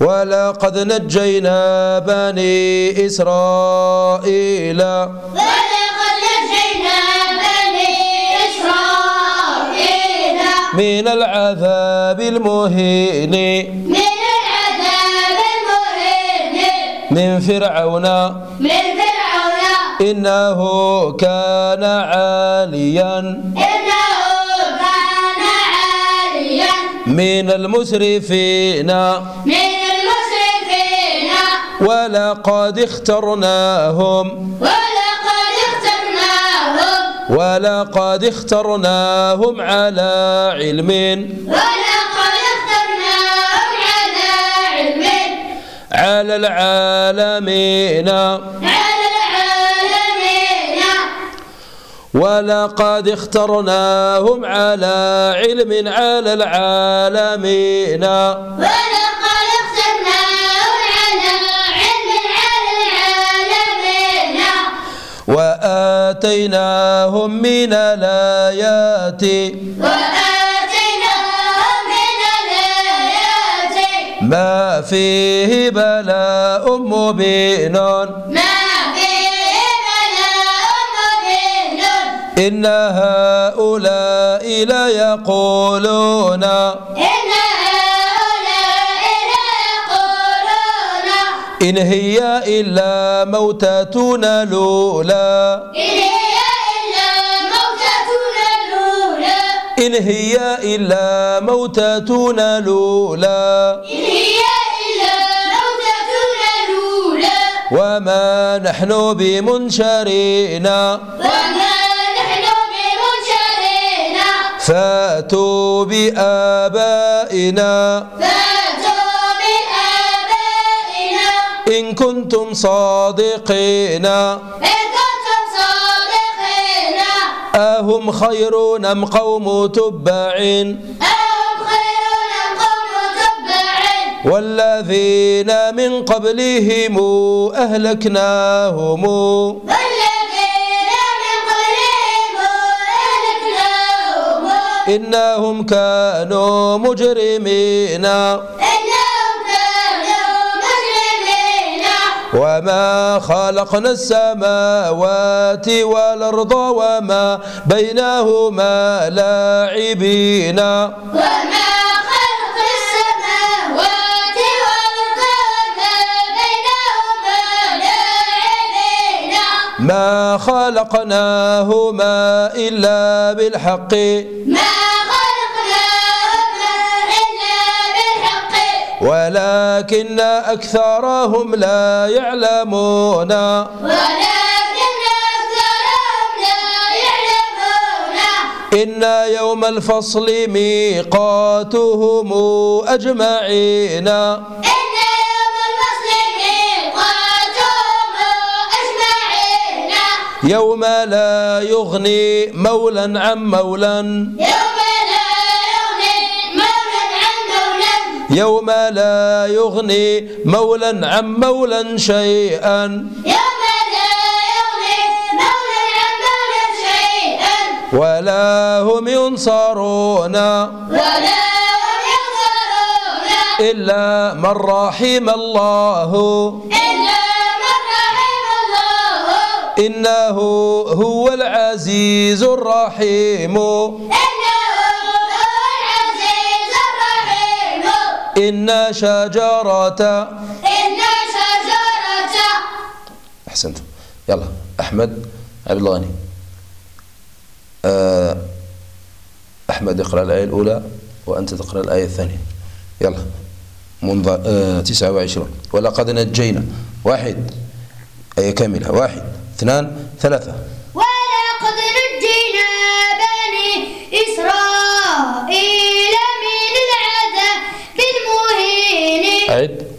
ولقد نجينا بني إسرائيل. ولقد نجينا بني إسرائيل. من العذاب المهين. من العذاب المهين. من فرعون. من فرعون. إنه كان عاليا. إنه كان عاليا. من المسرفين. من ولقد اخترناهم. ولقد اخترناهم. ولقد اخترناهم على علم. ولقد اخترناهم على علم. على العالمين. على العالمين. ولقد اخترناهم على علم على العالمين. ولقد وآتيناهم من الآيات. وآتيناهم من الآيات. ما فيه بلاء مبين. ما فيه بلاء مبين. إن هؤلاء ليقولون إن إن هي إلا موتتنا الأولى. إن هي إلا موتتنا الأولى. إن هي إلا موتتنا الأولى. إن هي إلا موتتنا الأولى. وما نحن بمنشرين. وما نحن بمنشرين. فأتوا بآبائنا. فأتوا إن كنتم صادقين. إن كنتم صادقين. أهم خير أم قوم تبع أهم خير أم قوم تبع والذين من قبلهم أهلكناهم. والذين من قبلهم أهلكناهم. إنهم كانوا مجرمين. وما خلقنا السماوات والأرض وما بينهما لاعبين وما خلق السماوات والأرض وما بينهما لاعبين ما خلقناهما إلا بالحق ما ولكن أكثرهم لا يعلمون. ولكن أكثرهم لا يعلمون. إن يوم الفصل ميقاتهم أجمعين. إن يوم الفصل ميقاتهم أجمعين. يوم لا يغني مولا عن مولا يوم يوم لا يغني مولا عن مولا شيئا. يوم لا يغني مولا عن مولا شيئا. ولا هم ينصرون. ولا هم ينصرون. إلا من رحم الله. إلا من رحم الله. إنه هو العزيز الرحيم. إنه إن شجرة. إن شجرة. أحسنت. يلا أحمد عبد الله غني آه، أحمد اقرأ الآية الأولى وأنت تقرأ الآية الثانية. يلا. منذ آه، تسعة وعشرون. ولقد نجينا. واحد. آية كاملة. واحد. اثنان. ثلاثة.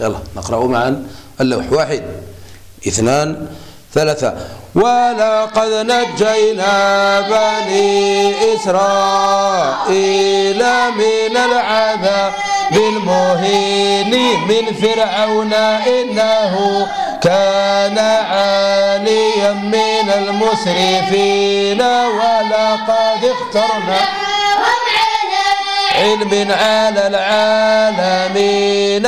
يلا نقرأ معا. اللوح واحد اثنان ثلاثة. ولقد نجينا بني إسرائيل من العذاب المهين من فرعون إنه كان عاليا من المسرفين. ولقد اخترنا علم على العالمين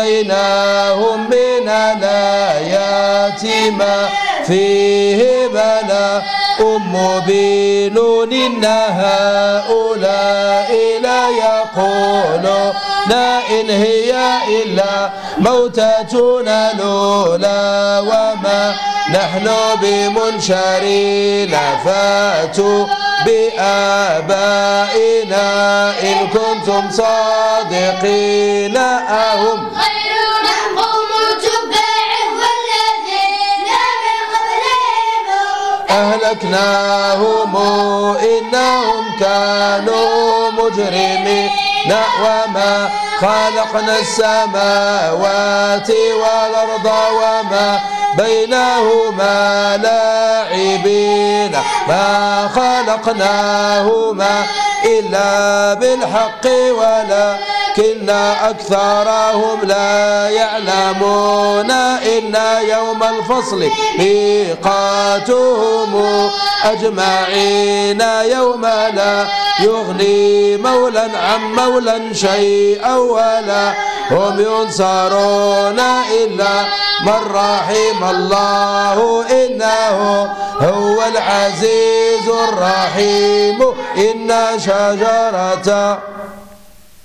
وآتيناهم من الآيات ما فيه بلاء. مبين إن هؤلاء لا يقولون إن هي إلا موتتنا الأولى وما نحن بمنشرين فاتوا بآبائنا إن كنتم صادقين أهم أهلكناهم إنهم كانوا مجرمين وما خلقنا السماوات والأرض وما بينهما لاعبين. ما خلقناهما إلا بالحق ولكن أكثرهم لا يعلمون إن يوم الفصل ميقاتهم أجمعين يوم لا يغني مولا عن مولا شيئا ولا هم ينصرون إلا من رحم الله. إنه هو العزيز الرحيم. إن شجرة